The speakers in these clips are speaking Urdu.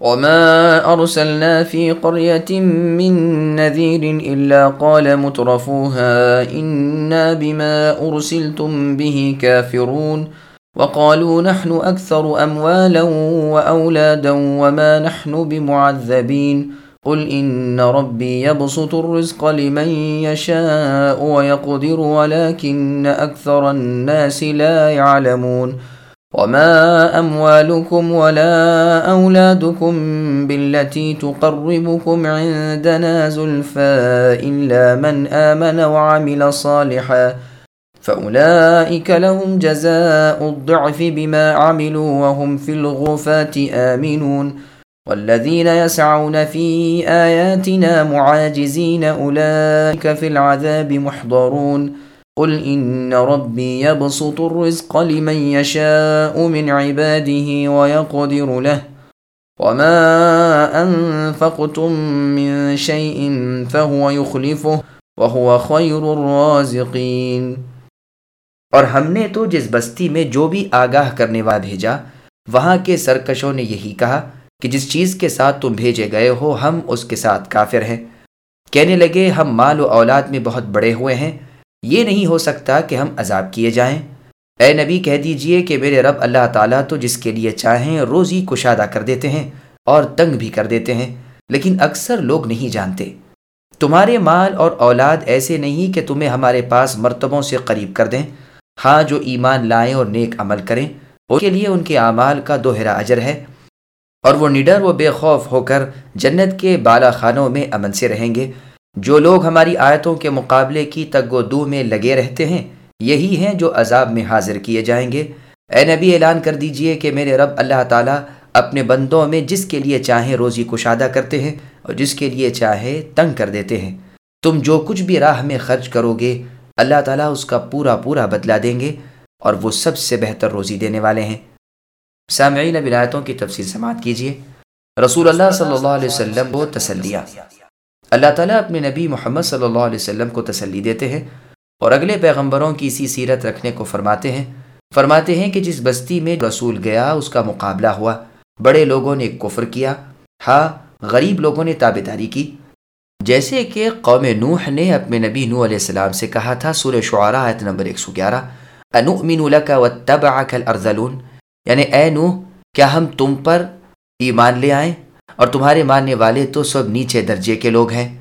وما أرسلنا في قرية من نذير إلا قال مترفوها إنا بما أرسلتم به كافرون وقالوا نحن أكثر أموالا وأولادا وما نحن بمعذبين قل إن ربي يبسط الرزق لمن يشاء ويقدر ولكن أكثر الناس لا يعلمون وما أموالكم ولا أولادكم بالتي تقربكم عندنا زلفاء إلا من آمن وعمل صالحا فأولئك لهم جزاء الضعف بما عملوا وهم في الغرفات آمنون والذين يسعون في آياتنا معاجزين أولئك في العذاب محضرون قل ان ربي يبسط الرزق لمن يشاء من عباده ويقدر له وما انفقتم من شيء فهو يخلفه وهو خير الرازقين اور ہم نے تو جس بستی میں جو بھی آگاہ کرنے والا بھیجا، وہاں کے سرکشوں نے یہی کہا کہ جس چیز کے ساتھ تم بھیجے گئے ہو، ہم اس کے ساتھ کافر ہیں۔ کہنے لگے، ہم مال و اولاد میں بہت بڑے ہوئے ہیں یہ نہیں ہو سکتا کہ ہم عذاب کیے جائیں۔ اے نبی، کہہ دیجیے کہ میرے رب اللہ تعالیٰ تو جس کے لیے چاہیں روزی کشادہ کر دیتے ہیں اور تنگ بھی کر دیتے ہیں، لیکن اکثر لوگ نہیں جانتے۔ تمہارے مال اور اولاد ایسے نہیں کہ تمہیں ہمارے پاس مرتبوں سے قریب کر دیں۔ ہاں جو ایمان لائیں اور نیک عمل کریں، ان کے لیے ان کے اعمال کا دوہرا اجر ہے۔ اور وہ نڈر و بے خوف ہو کر جنت کے بالا خانوں میں امن سے رہیں گے۔ جو لوگ ہماری آیتوں کے مقابلے کی تگ و دو میں لگے رہتے ہیں، یہی ہیں جو عذاب میں حاضر کیے جائیں گے۔ اے نبی، اعلان کر دیجیے کہ میرے رب اللہ تعالیٰ اپنے بندوں میں جس کے لیے چاہیں روزی کشادہ کرتے ہیں اور جس کے لیے چاہے تنگ کر دیتے ہیں۔ تم جو کچھ بھی راہ میں خرچ کرو گے، اللہ تعالیٰ اس کا پورا پورا بدلہ دیں گے اور وہ سب سے بہتر روزی دینے والے ہیں۔ سامعین ولایتوں کی تفصیل سماعت کیجیے رسول اللہ صلی اللہ علیہ وسلم کو تسلیہ۔ اللہ تعالیٰ اپنے نبی محمد صلی اللہ علیہ وسلم کو تسلی دیتے ہیں اور اگلے پیغمبروں کی اسی سیرت رکھنے کو فرماتے ہیں۔ فرماتے ہیں کہ جس بستی میں رسول گیا، اس کا مقابلہ ہوا۔ بڑے لوگوں نے کفر کیا۔ ہاں غریب لوگوں نے تابے داری کی۔ جیسے کہ قوم نوح نے اپنے نبی نوح علیہ السلام سے کہا تھا، سورہ شعراء آیت نمبر ایک سو گیارہ۔ انؤمن لك واتبعك الارذلون۔ یعنی اے نوح، کیا ہم تم پر ایمان لے آئیں؟ اور تمہارے ماننے والے تو سب نیچے درجے کے لوگ ہیں۔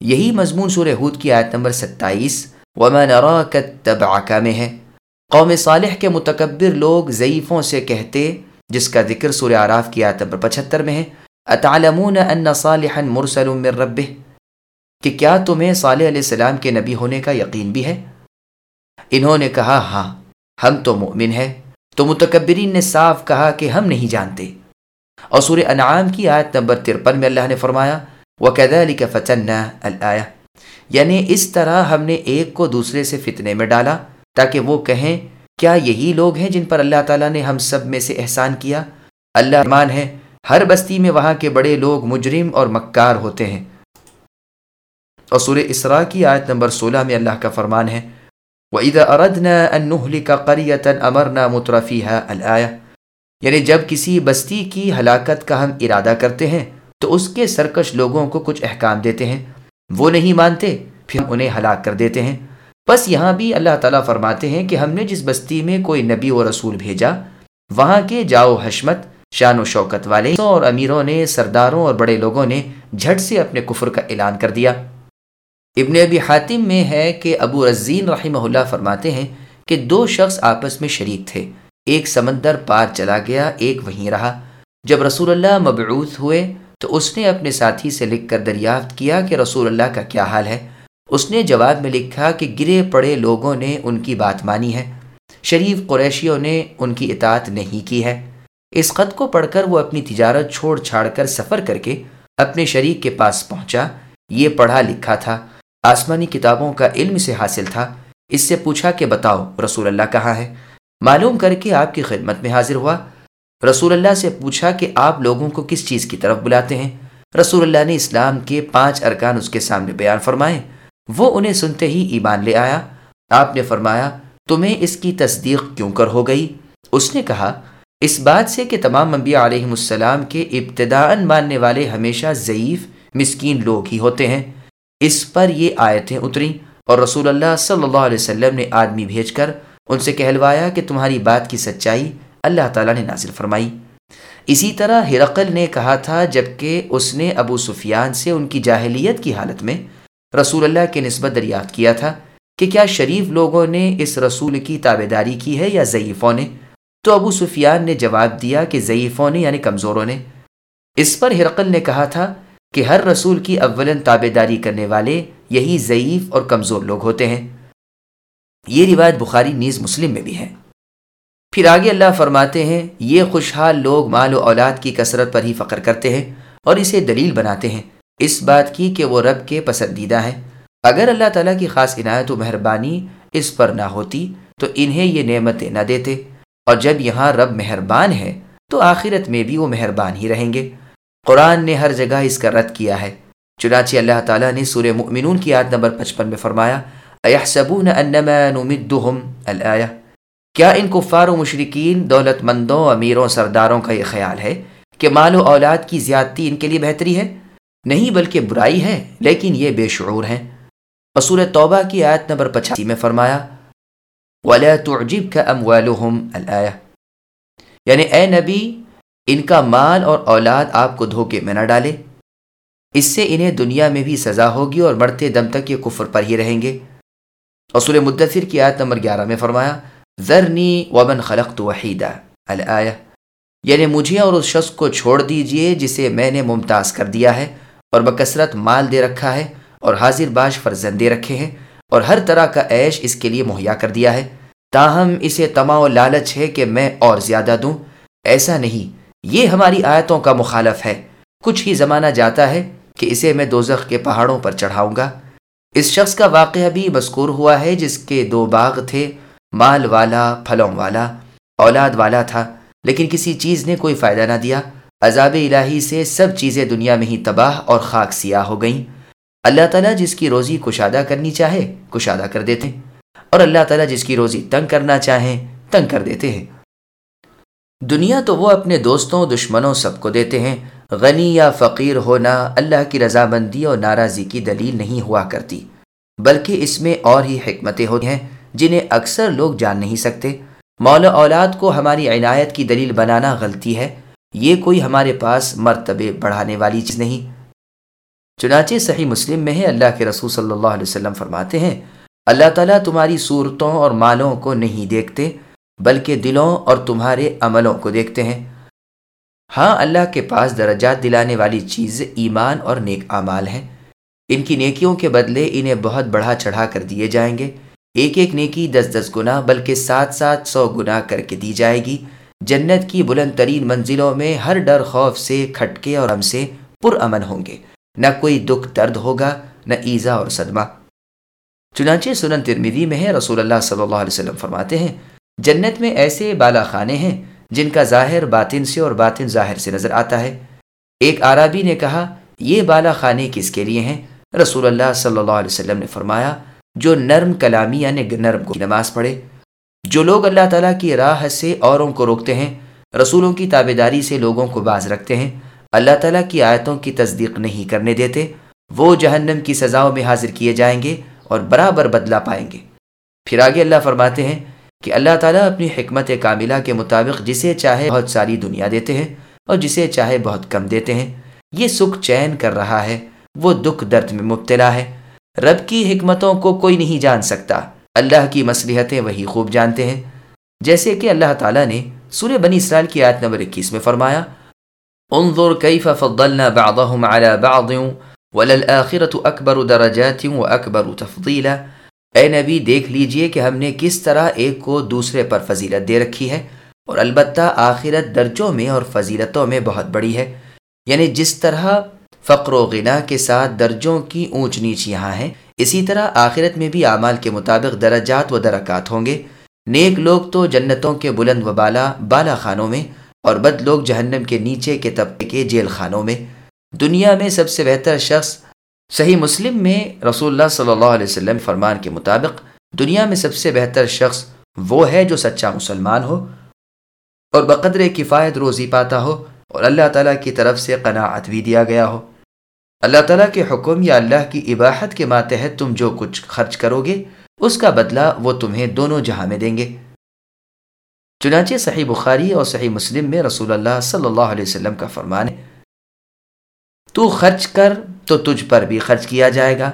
یہی مضمون سورہ ہود کی آیت نمبر ستائیس۔ وما نراك میں ہے۔ قوم صالح کے متکبر لوگ ضعیفوں سے کہتے، جس کا ذکر سورہ عراف کی آیت نمبر پچھتر میں ہے، اتعلمون ان صالحا مرسل من ربه؟ کہ کیا تمہیں صالح علیہ السلام کے نبی ہونے کا یقین بھی ہے؟ انہوں نے کہا ہاں ہم تو مؤمن ہیں۔ تو متکبرین نے صاف کہا کہ ہم نہیں جانتے۔ اور سور انعام کی آیت نمبر ترپن میں اللہ نے فرمایا وہ قید علی کا یعنی اس طرح ہم نے ایک کو دوسرے سے فتنے میں ڈالا تاکہ وہ کہیں، کیا یہی لوگ ہیں جن پر اللہ تعالیٰ نے ہم سب میں سے احسان کیا؟ اللہ مان ہے، ہر بستی میں وہاں کے بڑے لوگ مجرم اور مکار ہوتے ہیں۔ اور سور اسراء کی آیت نمبر سولہ میں اللہ کا فرمان ہے، وَإِذَا أَرَدْنَا أَن نُهْلِكَ قَرِيَةً أَمَرْنَا مُتْرَفِيهَا الْآيَةً۔ یعنی جب کسی بستی کی ہلاکت کا ہم ارادہ کرتے ہیں، تو اس کے سرکش لوگوں کو کچھ احکام دیتے ہیں۔ وہ نہیں مانتے، پھر انہیں ہلاک کر دیتے ہیں۔ بس یہاں بھی اللہ تعالیٰ فرماتے ہیں کہ ہم نے جس بستی میں کوئی نبی و رسول بھیجا، وہاں کے جاؤ حشمت، شان و شوکت والے اور امیروں نے، سرداروں اور بڑے لوگوں نے جھٹ سے اپنے کفر کا اعلان کر دیا۔ ابن ابی حاتم میں ہے کہ ابو رزین رحمہ اللہ فرماتے ہیں کہ دو شخص آپس میں شریک تھے۔ ایک سمندر پار چلا گیا، ایک وہیں رہا۔ جب رسول اللہ مبعوث ہوئے تو اس نے اپنے ساتھی سے لکھ کر دریافت کیا کہ رسول اللہ کا کیا حال ہے۔ اس نے جواب میں لکھا کہ گرے پڑے لوگوں نے ان کی بات مانی ہے۔ شریف قریشیوں نے ان کی اطاعت نہیں کی ہے۔ اس خط کو پڑھ کر وہ اپنی تجارت چھوڑ چھاڑ کر سفر کر کے اپنے شریک کے پاس پہنچا۔ یہ پڑھا لکھا تھا۔ آسمانی کتابوں کا علم سے حاصل تھا۔ اس سے پوچھا کہ بتاؤ، رسول اللہ کہاں ہے؟ معلوم کر کے آپ کی خدمت میں حاضر ہوا۔ رسول اللہ سے پوچھا کہ آپ لوگوں کو کس چیز کی طرف بلاتے ہیں؟ رسول اللہ نے اسلام کے پانچ ارکان اس کے سامنے بیان فرمائے۔ وہ انہیں سنتے ہی ایمان لے آیا۔ آپ نے فرمایا، تمہیں اس کی تصدیق کیوں کر ہو گئی؟ اس نے کہا، اس بات سے کہ تمام انبیاء علیہ السلام کے ابتداً ماننے والے ہمیشہ ضعیف، مسکین لوگ ہی ہوتے ہیں۔ اس پر یہ آیتیں اتریں اور رسول اللہ صلی اللہ علیہ وسلم نے آدمی بھیج کر ان سے کہلوایا کہ تمہاری بات کی سچائی اللہ تعالیٰ نے نازل فرمائی۔ اسی طرح ہرقل نے کہا تھا جبکہ اس نے ابو سفیان سے ان کی جاہلیت کی حالت میں رسول اللہ کے نسبت دریافت کیا تھا کہ کیا شریف لوگوں نے اس رسول کی تابے داری کی ہے یا ضعیفوں نے؟ تو ابو سفیان نے جواب دیا کہ ضعیفوں نے یعنی کمزوروں نے۔ اس پر ہرقل نے کہا تھا کہ ہر رسول کی اولن تابے داری کرنے والے یہی ضعیف اور کمزور لوگ ہوتے ہیں۔ یہ روایت بخاری نیز مسلم میں بھی ہے۔ پھر آگے اللہ فرماتے ہیں، یہ خوشحال لوگ مال و اولاد کی کثرت پر ہی فخر کرتے ہیں اور اسے دلیل بناتے ہیں۔ اس بات کی کہ وہ رب کے پسندیدہ ہیں۔ اگر اللہ تعالیٰ کی خاص عنایت و مہربانی اس پر نہ ہوتی، تو انہیں یہ نعمتیں نہ دیتے۔ اور جب یہاں رب مہربان ہے، تو آخرت میں بھی وہ مہربان ہی رہیں گے۔ قرآن نے ہر جگہ اس کا رد کیا ہے۔ چنانچہ اللہ تعالیٰ نے سورہ مؤمنون کی عاد نمبر پچپن میں فرمایا انما نمدہم الآیہ کیا ان کفار و مشرقین دولت مندوں امیروں سرداروں کا یہ خیال ہے کہ مال و اولاد کی زیادتی ان کے لیے بہتری ہے؟ نہیں، بلکہ برائی ہے، لیکن یہ بے شعور ہیں۔ رسول توبہ کی آیت نمبر پچاسی میں فرمایا، وَلَا تُعْجِبْكَ أَمْوَالُهُمْ، الْآيَةِ۔ یعنی اے نبی، ان کا مال اور اولاد آپ کو دھوکے میں نہ ڈالے۔ اس سے انہیں دنیا میں بھی سزا ہوگی اور مرتے دم تک یہ کفر پر ہی رہیں گے۔ رسول مدثر کی آیت نمبر گیارہ میں فرمایا، ذرنی ومن خلقت وحیدہ، الآیہ یعنی مجھے اور اس شخص کو چھوڑ دیجیے جسے میں نے ممتاز کر دیا ہے اور بکثرت مال دے رکھا ہے اور حاضر باش فرزند دے رکھے ہیں اور ہر طرح کا عیش اس کے لیے مہیا کر دیا ہے۔ تاہم اسے تما و لالچ ہے کہ میں اور زیادہ دوں۔ ایسا نہیں، یہ ہماری آیتوں کا مخالف ہے۔ کچھ ہی زمانہ جاتا ہے کہ اسے میں دوزخ کے پہاڑوں پر چڑھاؤں گا۔ اس شخص کا واقعہ بھی مذکور ہوا ہے جس کے دو باغ تھے، مال والا، پھلوں والا، اولاد والا تھا، لیکن کسی چیز نے کوئی فائدہ نہ دیا۔ عذاب الہی سے سب چیزیں دنیا میں ہی تباہ اور خاک سیاہ ہو گئیں۔ اللہ تعالیٰ جس کی روزی کشادہ کرنی چاہے، کشادہ کر دیتے ہیں۔ اور اللہ تعالیٰ جس کی روزی تنگ کرنا چاہیں تنگ کر دیتے ہیں۔ دنیا تو وہ اپنے دوستوں، دشمنوں سب کو دیتے ہیں۔ غنی یا فقیر ہونا اللہ کی رضامندی اور ناراضی کی دلیل نہیں ہوا کرتی، بلکہ اس میں اور ہی حکمتیں ہوتی ہیں جنہیں اکثر لوگ جان نہیں سکتے۔ مولا اولاد کو ہماری عنایت کی دلیل بنانا غلطی ہے، یہ کوئی ہمارے پاس مرتبے بڑھانے والی چیز نہیں۔ چنانچہ صحیح مسلم میں ہے، اللہ کے رسول صلی اللہ علیہ وسلم فرماتے ہیں، اللہ تعالیٰ تمہاری صورتوں اور مالوں کو نہیں دیکھتے، بلکہ دلوں اور تمہارے عملوں کو دیکھتے ہیں۔ ہاں اللہ کے پاس درجات دلانے والی چیز ایمان اور نیک اعمال ہیں۔ ان کی نیکیوں کے بدلے انہیں بہت بڑھا چڑھا کر دیے جائیں گے۔ ایک ایک نیکی دس دس گنا بلکہ سات سات سو گنا کر کے دی جائے گی۔ جنت کی بلند ترین منزلوں میں ہر ڈر خوف سے کھٹکے اور ہم سے پر امن ہوں گے۔ نہ کوئی دکھ درد ہوگا، نہ ایزا اور صدمہ۔ چنانچہ سنن ترمیدی میں ہے، رسول اللہ صلی اللہ علیہ وسلم فرماتے ہیں، جنت میں ایسے بالا خانے ہیں جن کا ظاہر باطن سے اور باطن ظاہر سے نظر آتا ہے۔ ایک عربی نے کہا، یہ بالا خانے کس کے لیے ہیں؟ رسول اللہ صلی اللہ علیہ وسلم نے فرمایا، جو نرم کلامی یعنی نرم کو نماز پڑھے۔ جو لوگ اللہ تعالیٰ کی راہ سے اوروں کو روکتے ہیں، رسولوں کی تابے داری سے لوگوں کو باز رکھتے ہیں۔ اللہ تعالیٰ کی آیتوں کی تصدیق نہیں کرنے دیتے۔ وہ جہنم کی سزاؤں میں حاضر کیے جائیں گے اور برابر بدلہ پائیں گے۔ پھر آگے اللہ فرماتے ہیں کہ اللہ تعالیٰ اپنی حکمت کاملہ کے مطابق جسے چاہے بہت ساری دنیا دیتے ہیں اور جسے چاہے بہت کم دیتے ہیں۔ یہ سکھ چین کر رہا ہے۔ وہ دکھ درد میں مبتلا ہے۔ رب کی حکمتوں کو کوئی نہیں جان سکتا۔ اللہ کی مصلیحتیں وہی خوب جانتے ہیں۔ جیسے کہ اللہ تعالیٰ نے سورہ بنی اسرائیل کی آیت نمبر اکیس میں فرمایا، انظر کیف فضلنا بعضهم على بعض وللآخرة اکبر درجات و اکبر اے نبی، دیکھ لیجیے کہ ہم نے کس طرح ایک کو دوسرے پر فضیلت دے رکھی ہے اور البتہ آخرت درجوں میں اور فضیلتوں میں بہت بڑی ہے۔ یعنی جس طرح فقر و غنا کے ساتھ درجوں کی اونچ نیچ یہاں ہیں اسی طرح آخرت میں بھی اعمال کے مطابق درجات و درکات ہوں گے۔ نیک لوگ تو جنتوں کے بلند و بالا بالا خانوں میں اور بد لوگ جہنم کے نیچے کے طبقے کے جیل خانوں میں۔ دنیا میں سب سے بہتر شخص صحیح مسلم میں رسول اللہ صلی اللہ علیہ وسلم فرمان کے مطابق دنیا میں سب سے بہتر شخص وہ ہے جو سچا مسلمان ہو اور بقدر کفایت روزی پاتا ہو اور اللہ تعالیٰ کی طرف سے قناعت بھی دیا گیا ہو۔ اللہ تعالیٰ کے حکم یا اللہ کی اباحت کے ماتحت تم جو کچھ خرچ کرو گے، اس کا بدلہ وہ تمہیں دونوں جہاں میں دیں گے۔ چنانچہ صحیح بخاری اور صحیح مسلم میں رسول اللہ صلی اللہ علیہ وسلم کا فرمان ہے تو خرچ کر تو تجھ پر بھی خرچ کیا جائے گا۔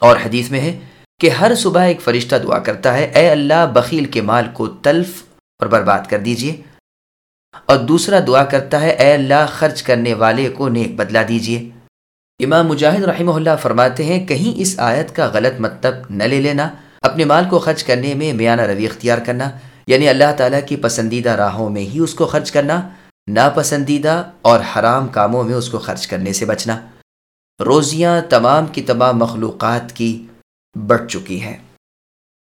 اور حدیث میں ہے کہ ہر صبح ایک فرشتہ دعا کرتا ہے، اے اللہ، بخیل کے مال کو تلف اور برباد کر دیجیے۔ اور دوسرا دعا کرتا ہے، اے اللہ، خرچ کرنے والے کو نیک بدلا دیجیے۔ امام مجاہد رحمہ اللہ فرماتے ہیں، کہیں اس آیت کا غلط مطلب نہ لے لینا۔ اپنے مال کو خرچ کرنے میں میانہ روی اختیار کرنا یعنی اللہ تعالیٰ کی پسندیدہ راہوں میں ہی اس کو خرچ کرنا۔ ناپسندیدہ اور حرام کاموں میں اس کو خرچ کرنے سے بچنا۔ روزیاں تمام کی تمام مخلوقات کی بڑھ چکی ہیں۔